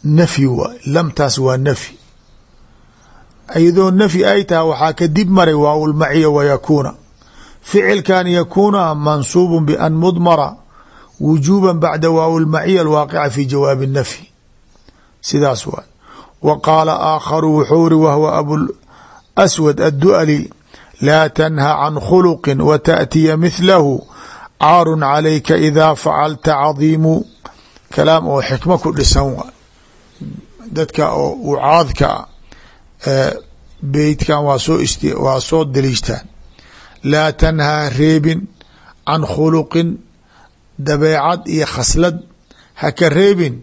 A: nafyi waay lamtaas waa nafyi iyadoo nafyi ay tahay waxaa kadib maray waawlmaciya wayakuuna ficilkan yakuuna mansuubu ban mudmara wujuba bacda waaw lmaciya alwaaqica fi jawaabi nafyi sidaas waay wa qaala aakharu wuxuu ri wahwa abuswad addu'ali laa tanha can khuluqin wa taأtiya mithlahu caarun calayka idaa facalta cadiimu kalaam oo xikmo ku dhisan dadka oo ucaadka beytkan waa soo daliishtaan. Laa tanhaa reebin can khuluqin dabeecad iyo khaslad. Ha ka reebin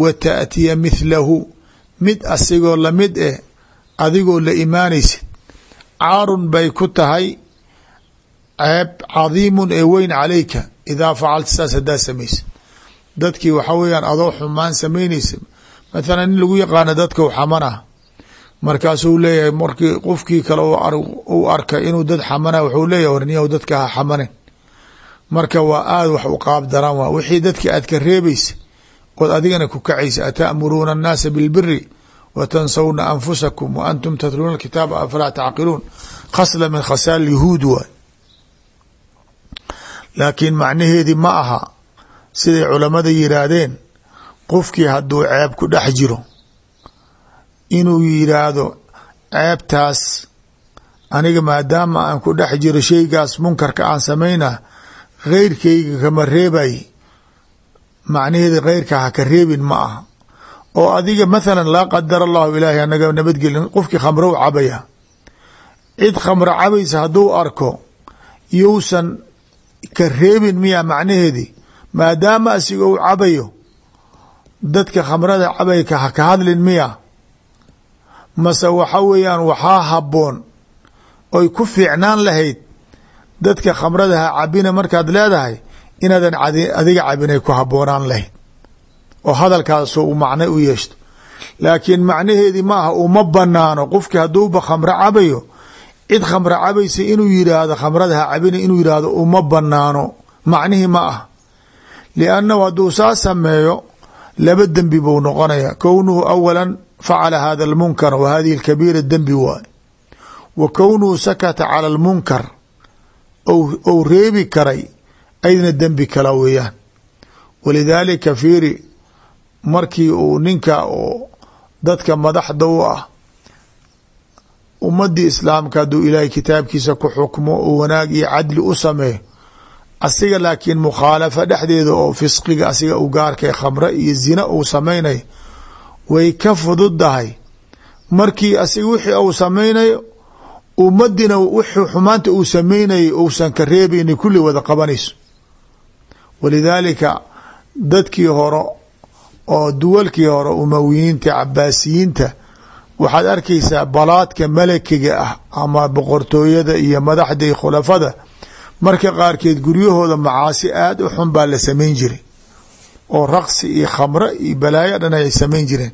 A: wa taأtiya mithlahu. Mid asigoo la mid eh adigoo la imaanaysid. Caarun bay ku tahay ceeb cadiimun ee weyn calayka. Idaa facalta saas haddaa samaysid dadkii waxaa weeyaan adoo xumaan samaynaysa. Mathalan nin lagu yaqaano dadka xamanah markaasuu leeyahay markii qofkii kale u arka inuu dad xamana wuxuu leeyahy warniyahu dadka ha xamanin. Marka waa aada wax u qaab daran waa. Wixii dadki aad ka reebaysa ood adigana ku kacaysa ata'muruuna annaasa bilbiri wa tansawna anfusakum wa antum tatluuna kitaaba afalaa tacqiluun. Khasla min khasaal yahuud waay. Laakiin macnaheedii ma aha siday culammada yiraahdeen qofkii hadduu ceeb ku dhex jiro inuu yiraahdo ceebtaas aniga maadaama aan ku dhex jiro shaygaas munkarka aan samayna kheyrkayga kama reebay. Macnaheeda kheyrka ha ka reebin ma aha. Oo adiga mathalan laa qadar allahu ilaahay anaga nabadgelin qofkii khamrow cabaya. Cid khamro cabaysa hadduu arko yousan ka reebin miya macnaheedii maadaama asiga uu cabayo dadka khamrada cabayka ha ka hadlin miya. Mase waxa weeyaan waxaa habboon oy ku fiicnaan lahayd dadka khamrada ha cabina markaad leedahay inaadan adiga cabinay ku habboonaan lahayd oo hadalkaasoo u macno u yeeshto. Laakiin macnaheedii ma aha uma banaano qofkii hadduuba khamro cabayo cid khamro cabaysa inuu yidhaahdo khamrada ha cabina inuu yidhaahdo uma banaano macnihii ma ah liannahu hadduu saa sameeyo laba dembi buu noqonaya kownuhu awalan facala hada almunkar wa hadihi alkabiira dembi waay wa kownuhu sakata cala almunkar ou reebi karay aydna dembi kala weeyaan walidaalika fiiri markii uu ninka oo dadka madaxda u ah ummadii islaamka hadduu ilaahay kitaabkiisa ku xukmo oo wanaag iyo cadli u sameeyo asiga laakiin mukhaalafa dhexdeeda oo fisqiga asiga u gaarkay khamre iyo zina uu samaynayo way ka fududdahay markii asiga wixii uu samaynayo ummadina wixii xumaanta uu samaynayay uusan ka reebayni kulli wada qabanayso. Walidaalika dadkii hore oo duwalkii hore umawiyiinta cabaasiyiinta waxaad arkaysaa balaadka malakiga ah ama boqortooyada iyo madaxda iyo khulafada marka qaarkeed guryahooda macaasi aada u xun baa la samayn jiray. Oo raqsi iyo khamre iyo balaayo dhan ay samayn jireen.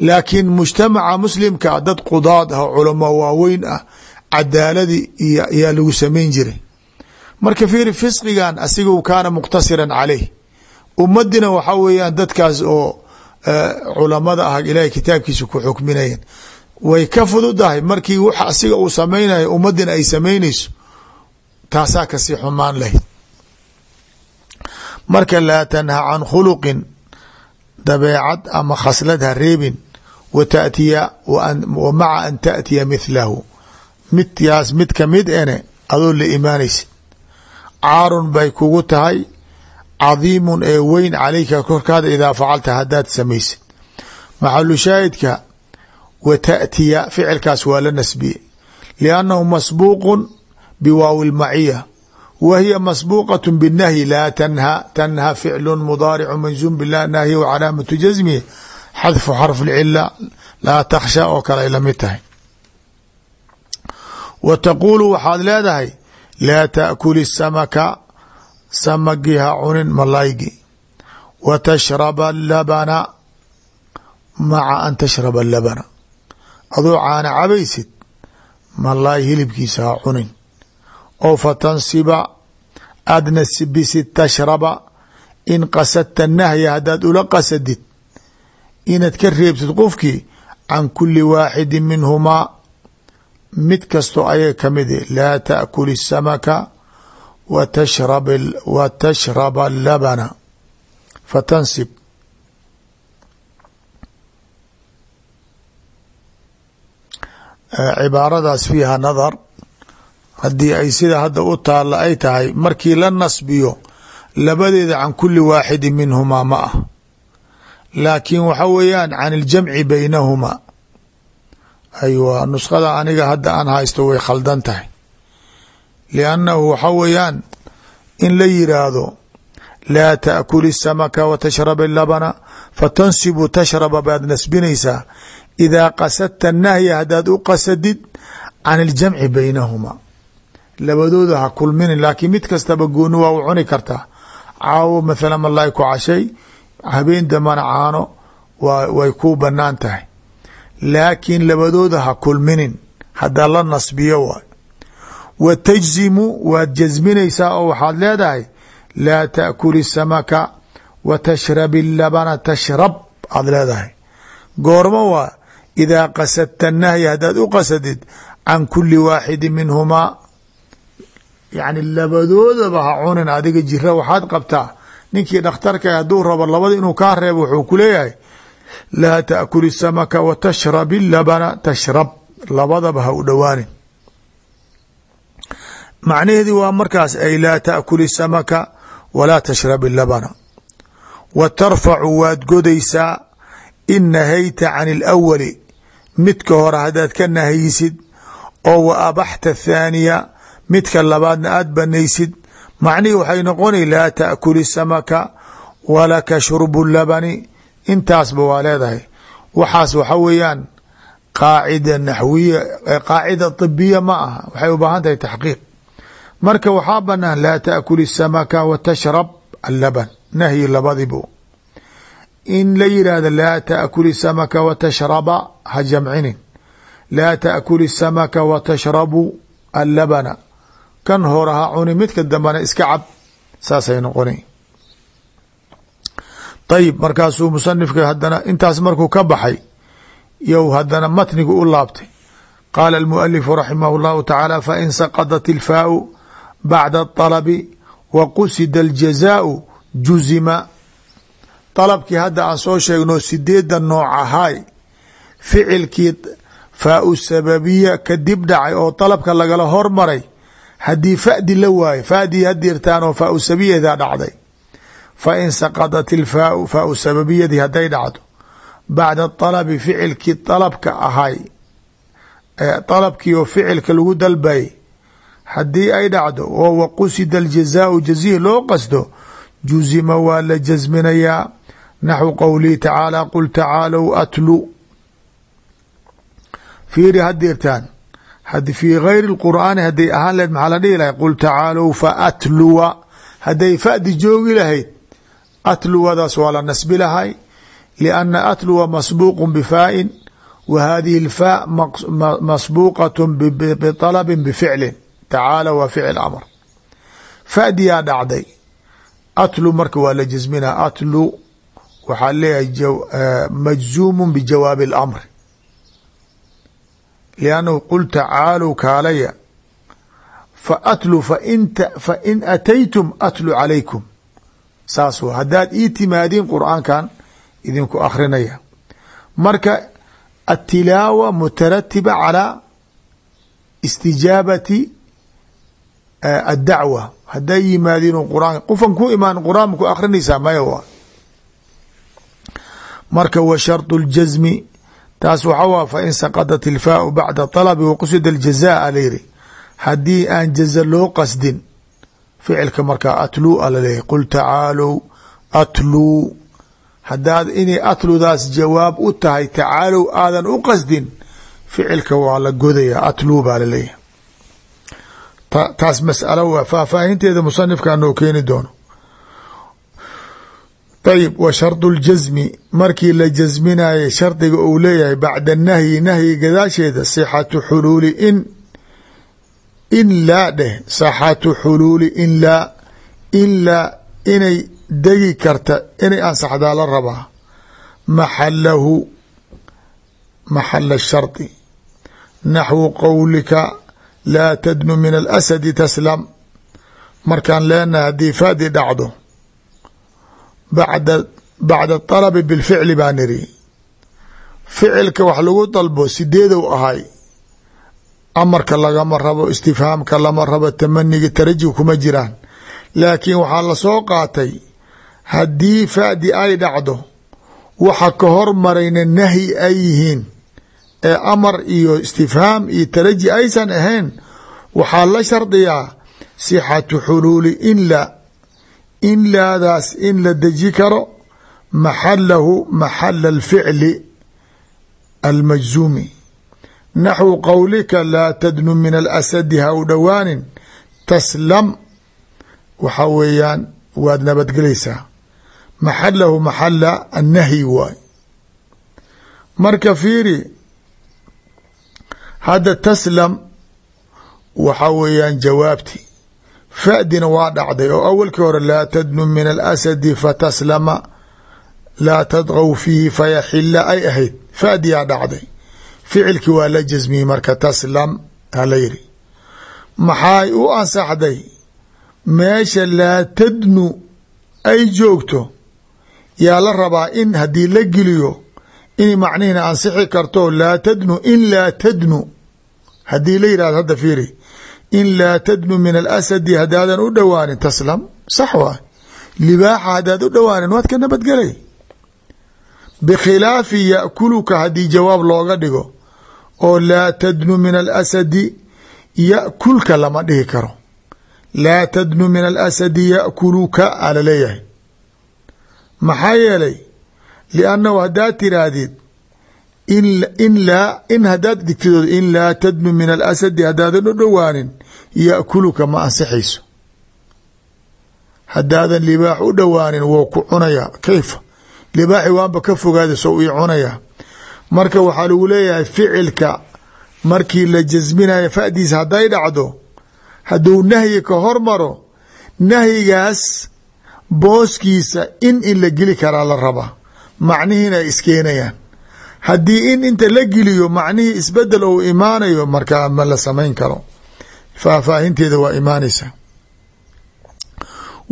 A: Laakiin mujtamaca muslimka dad qudaad ah oo culamo waaweyn ah cadaaladi ayaa lagu samayn jiray. Marka fiiri fisqigan asiga kaana muqtasiran caleyh ummadina waxaa weeyaan dadkaas oo culamada ah ilaahay kitaabkiisa ku xukminayeen. Way ka fududahay markii wax asiga uu samaynayo ummadina ay samaynayso taasaa ka sii xumaan lahayd. Marka laa tanha can khuluqin dabeecad ama khaslad ha reebin wa taatiya wa maca an taatiya mithlahu midkaas mid ka mid ene adoo la imaanaysid caarun bay kugu tahay cadiimun ee weyn calayka korkaada idaa facalta haddaad samaysid. Maxalu shaahidka wa taatiya ficilkaas waa la nasbiye liannahu masbuuqun biwaawi lmaciya wa hiya masbuuqaة bالnahyi laa tanha tanha ficlu mudaaricu mansuum bilah nahyi wa calaamatu jasmihi xadfu xarf اlcila laa takhsha oo kale ay lamid tahay wa taquulu waxaad leedahay laa taأkuli samaka samagii ha cunin malaygi wa tashraba labana maca an tashraba labana adoo caana cabaysid malaay hilibkiisa ha cunin oo fatansiba aad nasibisid tashraba in qasadta nahya haddaad ula qasadid inaad ka reebtid qofkii can kuli waaxidi minhumaa mid kastoo ayay ka mid laa taakul isamaka wa tashraba alabana fatansib cibaaradaas fiiha nadar haddii ay sida hadda u taalla ay tahay markii la nasbiyo labadeeda can kuli waaxidi minhumaa ma ah. Laakiin waxa weeyaan can iljamci baynahumaa. Aywa nuskhada aniga hadda aan haysto way khaldan tahay. Liannahu waxa weeyaan in la yiraahdo laa taakuli samaka wa tashraba labana fatansibu tashraba baad nasbinaysaa. Idaa qasadta nahya haddaad u qasadid can iljamci baynahumaa labadooda ha kulminin laakiin mid kastaba gooni waa u cuni kartaa caawo mathala malay ku cashay habeen dambana caano way ku bannaan tahay. Laakiin labadooda ha kulminin haddaa la nasbiyo waay wa tajzimu waad jazminaysaa oo waxaad leedahay laa taakul isamaka wa tashrab ilabana tashrab aad leedahay. Goormo waa idaa qasadta nahya haddaad u qasadid can kuli waaxidi minhumaa yacni labadoodaba ha cunin adiga jira waxaad qabtaa. Ninkii dhakhtarka hadduu rabo labada inuu kaa reebo wuxuu ku leeyahay laa taakul isamaka wa tashrabi labana tashrab. Labadaba ha u dhowaanin macnaheedi waa markaas ay laa taakul isamaka walaa tashrab labana. Wa tarfacu waad godaysaa in nahayta can ilawali midka hore haddaad ka nahaysid oo wa abaxta athaaniya midka labaadna aad banaysid. Macnihii waxay noqonay laa taakul isamaka walaka shurbu labani. Intaasba waa leedahay. Waxaas waxa weeyaan qaacida naxwiya qaacida طibiya ma aha. Waxay u baahan tahay taxqiiq. Marka waxaa banaan laa taakul isamaka wa tashrab allaban. Nahyi labadibu in la yidhaahda laa taakul isamaka wa tashraba ha jamcinin. Laa taakul isamaka wa allabana kan horaha cuni midka dambana iska cab saasay noqoni ayib markaasuu musanifka hadana intaas markuu ka baxay yow hadana matnigu u laabtay. Qaala almualifu raximah llahu tacaala fain saqadat ilfaau bacda alabi wa qusida aljazaau juzima. Dalabkii hadda aan soo sheegno sideedan nooc ahay ficilkii faau sababiya kadib dhacay oo dalabka lagala hormaray haddii fadi la waayo fadii hadirtaan oo faau sababiyadaa dhacday fain saqadat ilfaau faau sababiyadii hadday dhacdo bacda alabi ficilkii dalabka ahay dalabkii oo ficilka lagu dalbayay haddii ay dhacdo oo wa qusida aljazaau jazihi loo qasdo juzima waa la jasminayaa naxwu qowlihi tacaala qul tacaalow atlu. Fiiri hadirtaan fii gayri اlqur'aani hadday ahaan laheyd maxaa la dhihi lahay qul tacaalow faatluwa hadday fadi joogi lahayd atluwadaas waa la nasbi lahay lianna atluwa masbuuq bifaain wa hadihi اlfaa masbuuqaة biطalbi bificlin tacaala waa ficil amr fadiyaa dhacday atlu marka waa la jasminaa atlu waxaa leeyahay majzuumu bijawaabi اlamri liannahu qul tacaalow kaalaya faatlu fain ataytum atlu calaykum saas haddaad ii timaadiin qur'aankan idinku akrinaya marka atilaawa mutaratiba calaa istijaabati addacwa hadday yimaadiin quraan qofan ku imaan quraan ma ku akrinaysaa maya wa marka wa sharطu اljasmi taas waxa waa fain saqadat ilfaau bacda طalabi waqusida اljazaa alayiri haddii aan jaza loo qasdin ficilka markaa atluu a laleeyahy qul tacaalow atluu haddaad inay atludaas jawaab u tahay tacaalow aadan u qasdin ficilka waa la godaya atluu baa la leeyahay taas masalo waa faahfaahinteeda musanifka noo keeni doono ayib wa shardu ljasmi markii la jasminayay shardiga uu leeyahay bacda nahyi nahyi gadaasheeda sixatu xuluuli in in laa dheh saxatu xuluuli in laa in laa inay degi karta inay ansaxdaa la rabaa. Maxalahu maxala shardi naxwu qowlika laa tadnu min alasadi taslam. Markaan leenahay haddii fadi dhacdo bacda طalabi bilficli baa niri ficilka wax lagu dalbo sideedow ahay amarka lagama rabo istifhaamka lama rabo tamaniga taraji kuma jiraan laakiin waxaa la soo qaatay haddii fadi ay dhacdo waxa ka hormarayna nahyi ay yihiin ee amar iyo istifhaam iyo taraji aysan ahayn waxaa la shardiyaa sixatu xuluuli in in laadaas in la deji karo maxalahu maxala alficli almajzuumi naxwu qowlika laa tadnu min alasadi ha u dhowaanin taslam waxa weeyaan waad nabadgelaysaa maxalahu maxala annahyi waay. Marka fiiri hadda taslam waxa weeyaan jawaabti fadina waa dhacday oo awalkii hore laa tadnu min alasadi fataslama laa tadqow fiihi fayaxila ay ahayd. Fadiyaa dhacday. Ficilkii waa la jasmiyey marka taslam hala yiri maxay u ansaxday? Meesha laa tadnu ay joogto yaa la rabaa in haddii la geliyo in macnihina ansixi karto laa tadnu in laa tadnu haddii la yihahdo hadda fiiri in laa tadnu min alasadi haddaadan u dhowaanin taslam sax waay libaaxa haddaad u dhowaanin waad ka nabadgelay bikhilaafi yakuluka haddii jawaab looga dhigo oo laa tadnu min alasadi yakulka lama dhihi karo laa tadnu min alasadi yakuluka ala leeyahay maxaa yeelay liannahu haddaad tiraahdid in laa in haddaad digtidood in laa tadnu min alasadi haddaadan u dhowaanin yakuluka ma ansixayso. Haddaadan libaax u dhowaanin wou ku cunayaa kayfa? Libaaxi waanba ka fogaada sow ii cunayaa marka waxaa lagu leeyahay ficilka markii la jasminayo fadiisa hadday dhacdo hadduu nahyi ka hormaro nahyigaas booskiisa in in la geli karaa la rabaa. Macnihiina ay iskeenayaan haddii in inta la geliyo macnihii isbeddel ou imaanayo markaa ma la samayn karo. Faahfaahinteeda waa imaanaysa.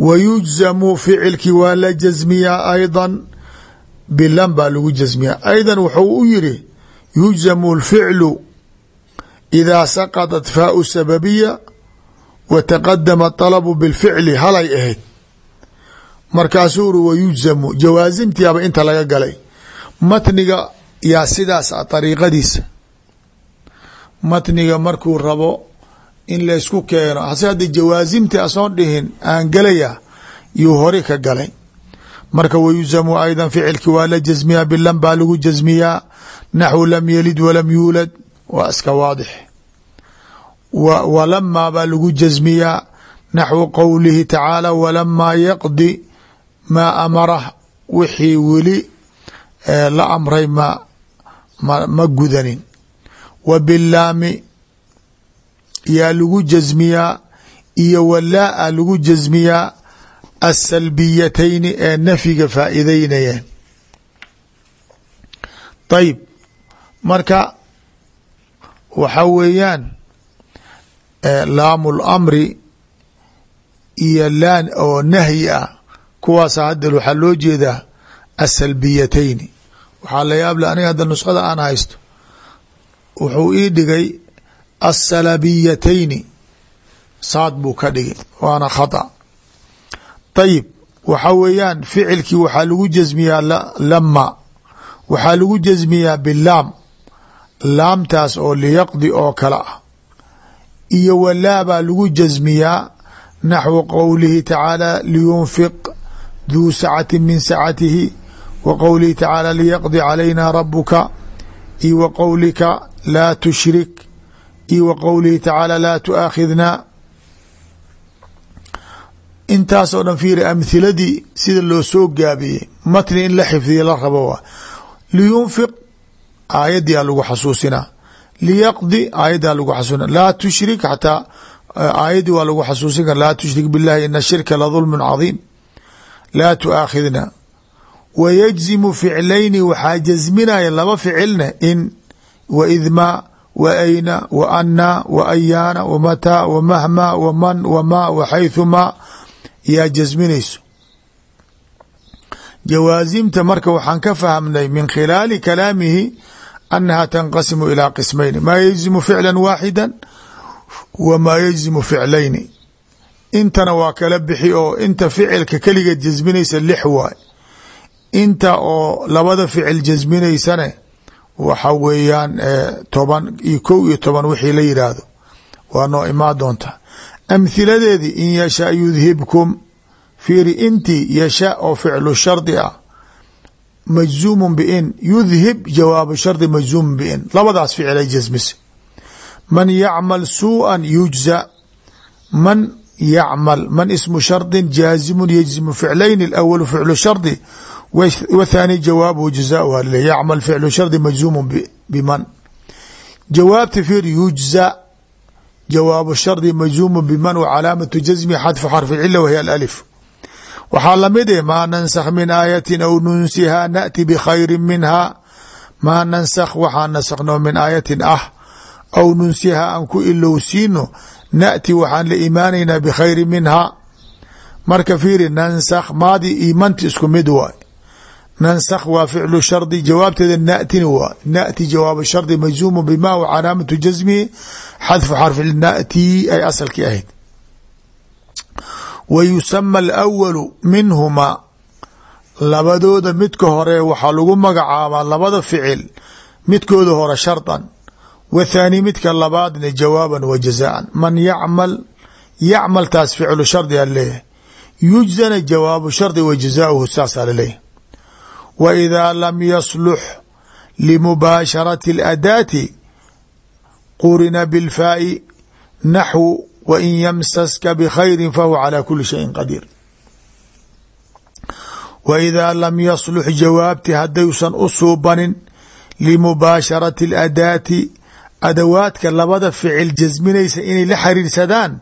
A: Wa yujzamu ficilkii waa la jasmiyaa aydan. Bilan baa lagu jasmiyaa aydan wuxuu u yiri yujzamu lficlu idaa saqadat faau sababiya wa taqadama طalabu bilficli. Halay ahayd. Markaasuu uri wa yujzamu. Jawaasimtiaba inta laga galay. Matniga yaa sidaas a ariiqadiisa matniga markuu rabo in laysku keeno. Hase hadda jawaasimtii asoon dhihin aan gelaya yuu hori ka galay. Marka wayuzamu ayda ficilki waa la jasmiyaa bilan baa lagu jasmiyaa naxwu lam yalid walam yuulad. Waa iska waadix. Walamaa baa lagu jasmiyaa naxwu qowlihi tacaala walamaa yaqdi maa amarah wixii weli la amray ma ma gudanin. Wa bilaami yaa lagu jasmiyaa iyo walaa lagu jasmiyaa asalbiyatayni ee nafyiga faa'iideynayeen ayib marka waxa weeyaan laamu lamri iyo laan oo nahyi ah kuwaasa hadda waxaa loo jeedaa asalbiyatayni waxaa la yaable aniga hadda nuskhada aan haysto wuxuu ii dhigay asalabiyatayni saad buu ka dhigay waana khata. Ayib waxa weeyaan ficilkii waxaa lagu jasmiyaa lama waxaa lagu jasmiyaa bilaam laamtaas oo liyaqdi oo kale ah iyo walaa baa lagu jasmiyaa naxwu qowlihi tacaala liyunfiq duu sacati min sacatihi wa qowlihi tacaala liyaqdi calayna rabuka iyo wa qowlika laa tushrik iyo wa qowlihi tacaala laa tuaakhidna intaasoo dhan fiiri amhiladii sida loo soo gaabiyey matni in la xifdiya la rabo waa liyunfiq aayaddiaa lagu xasuusinaa liyaqdi aayaddaa lagu xasuusina laa tushrik xataa aayaddii waa lagu xasuusin kara laa tushrik billahi ina shirka la dulmun cadiim laa tuaakhidna wa yajzimu ficlayni waxaa jasminaya laba ficilne in wa idma wa ayna wa annaa wa ayaana wa mataa wa mahma wa man wa ma wa xaythuma yaa jasminayso jawaasimta marka waxaan ka fahmnay min khilaali kalaamihi annaha tanqasimu ilaa qismayni maa yajzimu ficla waaxida wa maa yajzimu ficlayni intana waa kala bixi oo inta ficilka keligeed jasminaysa lix waay inta oo labada ficil jasminaysane waxa weeyaan toban iyo kow iyo toban wixii la yidhaahdo waa noo imaa doontaa amhiladeedii in yashaa yudhibkum fiiri intii yashaa oo ficlu shardi ah majzuumun bin yudhib jawaabu shardi majzuumun bin labadaas ficil ay jasmisay. Man yacmal suuءa yujza man yacmal man ismu shardi jaazimu yajzimu ficlayn اlawalu ficlu shardi wthaani jawaabuhu jazauha lilh yacmal ficlu shardi majzuumu biman jawaabta fiir yujza jawaabu shardi majzuumu biman wa calaamatu jasmi xadfu xarfi cila wahiy alif. Waxaa la mid eh maa nansakh min aayatin aw nunsihaa naأti bikhayri minha. Maa nansakh waxaa nasakhno min aayatin ah. Aw nunsihaa aan ku ilowsiino naأti waxaan la imaanaynaa bikhayri minha. Marka fiiri nansakh maadi iyo manti isku mid waay nansakh waa ficlu shardi jawaabteeda natin waa nati jawaab shardi majzuumu bima w calaamatu jasmihi xadfu xarfi nati ay asalkii ahayd wa yusama alwalu minhumaa labadooda midka hore waxaa lagu magacaabaa labada ficil midkooda hore shardan wathaani midka labaadna jawaaban wa jazaan man yacmal yacmaltaas ficlu shardi a leeyahay yujzana jawaabu shardi wa jazaahu saasaa laleeyahy wa idaa lam yaslux limubaasharati اladaati qurina bilfaai naxwu wain yamsaska bkhayri fahuwa calaa kuli shayin qadiir wa idaa lam yaslux jawaabti haddaysan u suubanin limubaasharati اladaati adawaadka labada ficil jasminaysa inay la xiriirsadaan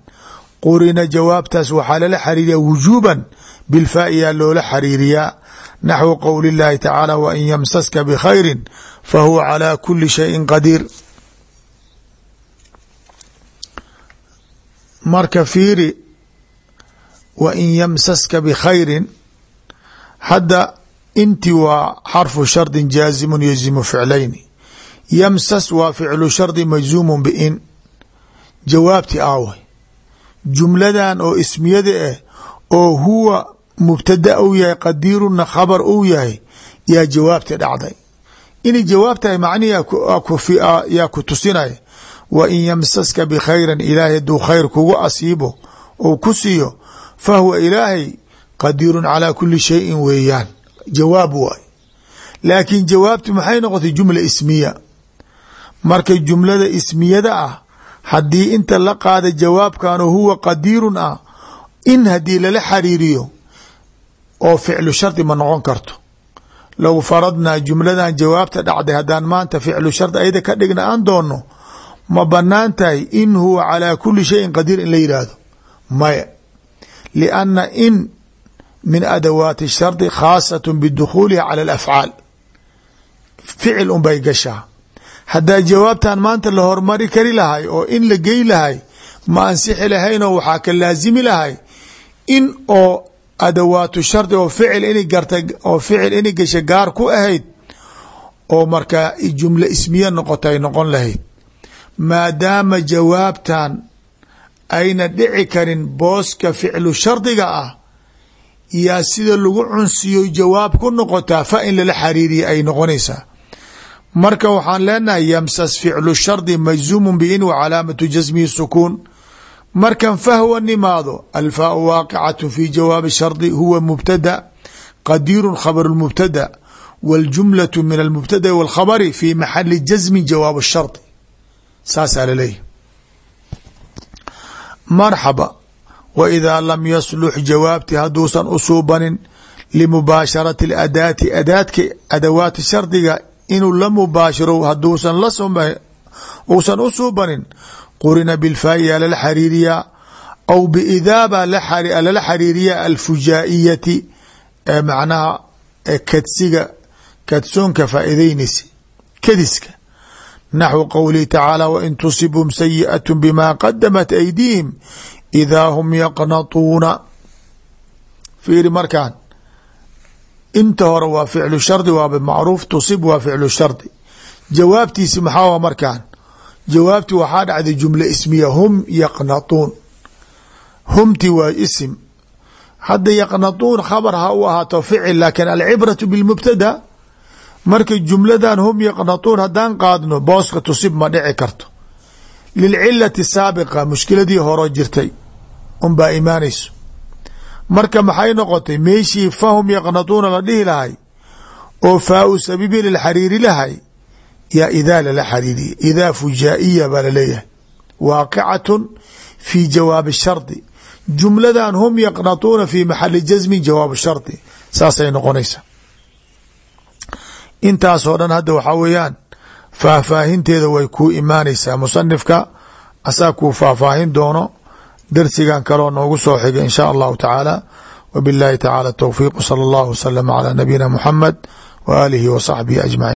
A: qurina jawaabtaas waxaa lala xariiriyaa wujuuban bilfaa yaa loola xariiriyaa naxwu qowli اllahi tacaala wain ymsaska bkhayri fahuwa calى kuli shayin qadiir marka fiiri wa in yamsaska bikhayrin hadda inti waa xarfu shardi jaazimu yazimu ficlayni. Yamsas waa ficlu shardi majzuumu bin jawaabti aaway. Jumladan oo ismiyada ah oo huwa mubtada ou yahay qadiiruna khabar ou yahay yaa jawaabti dhacday. Inay jawaabtahay macnihi yaa ku tusinaya wa in yamsaska bikhayran ilaahay haduu khayr kugu asiibo ou ku siiyo fahuwa ilaahay qadiirun calaa kuli shayin weeyaan. Jawaab waay. Laakiin jawaabtu maxay noqotay jumla ismiya? Marka jumlada ismiyada ah haddii inta la qaada jawaabkan huwa qadiirun ah in haddii lala xariiriyo oo ficlu shardi ma noqon karto. Low faradnaa jumladan jawaabta dhacday haddaan maanta ficlu shardi ayada ka dhigna aan doonno ma bannaan tahay in huwa calaa kuli shayin qadiir in la yidhaahdo maya lianna in min adawaati shardi khaasatu bidukhuuliha cala alafcaal. Ficil unbay gashaa. Haddaa jawaabtan maanta la hormari kari lahay oo in la gey lahay ma ansixi lahaynoo waxaa ka laasimi lahay in oo adawaatu shardi oo ficil inay garta oo ficil inay gasha gaar ku ahayd oo markaa jumla ismiya noqota ay noqon lahayd. Maadaama jawaabtan ayna dhici karin booska ficlu shardiga ah yaa sida lagu cunsiyo jawaab ku noqotaa fa in lala xariiriya ay noqonaysaa marka waxaan leenahay yamsas ficlu shardi majzuumu bin wa calaamatu jasmihi sukuun markan fahwa nimaado alfaau waaqicatu fi jawaabi shardi huwa mubtada qadiiru khabr mubtada wاljumlaة min almubtada wاlkhabri fi maxali jasmi jawaab shardi saasaa laleeyahy marxaba wa idaa lam yaslux jawaabti hadduusan u suubanin limubaasharati اadaati adaadka adawaati shardiga inuu la mubaashiro haduusan la uusan u suubanin qurina bilfaa'i yaa lala xariiriyaa aw biidaaba lala xariiriyaa alfujaa'iyati ee macnaha kadsiga kadsoonka faa'idaynaysa kadiska. Naxwu qowlihi tacaala wain tusibhum sayi'at bima qadamat aydiihim idaa hum yaqnatuuna. Fiiri markaan inta hore waa ficlu shardi waa bmacruuf tusib waa ficlu shardi. Jawaabtiisi maxaa markaan jawaabti waxaa dhacday jumla ismiya hum yaqnatuun. Humti waa isim. Hadda yaqnatuun khabar ha u ahaato ficil laakin alcibratu bilmubtada marka jumladan hum yaqnatuun haddaan qaadno booska tusib ma dhici karto. Lilcilati saabiqa mushkiladii horo jirtay. Unbaa imaanayso. Marka maxay noqotay? Meeshii fahum yaqnatuuna la dhihi lahay oo faau sabibi lilxariiri lahay yaa idaa lala xariiriya idaa fujaa'iya baa laleeyahay waaqicatun fi jawaabi shardi jumladan hum yaqnatuuna fi maxali jasmi jawaab shardi saasay noqonaysaa intaasoo dhan hadda waxaa weeyaan faahfaahinteeda way kuu imaanaysaa musanifka asaa kuu faahfaahin doono darsigan kaloo noogu soo xiga in shaa allahu tacaala w biاllahi tacala towfiiq salى اllah wslm عlى nabiyina muxamed w aalihi w saxbihi ajmaciin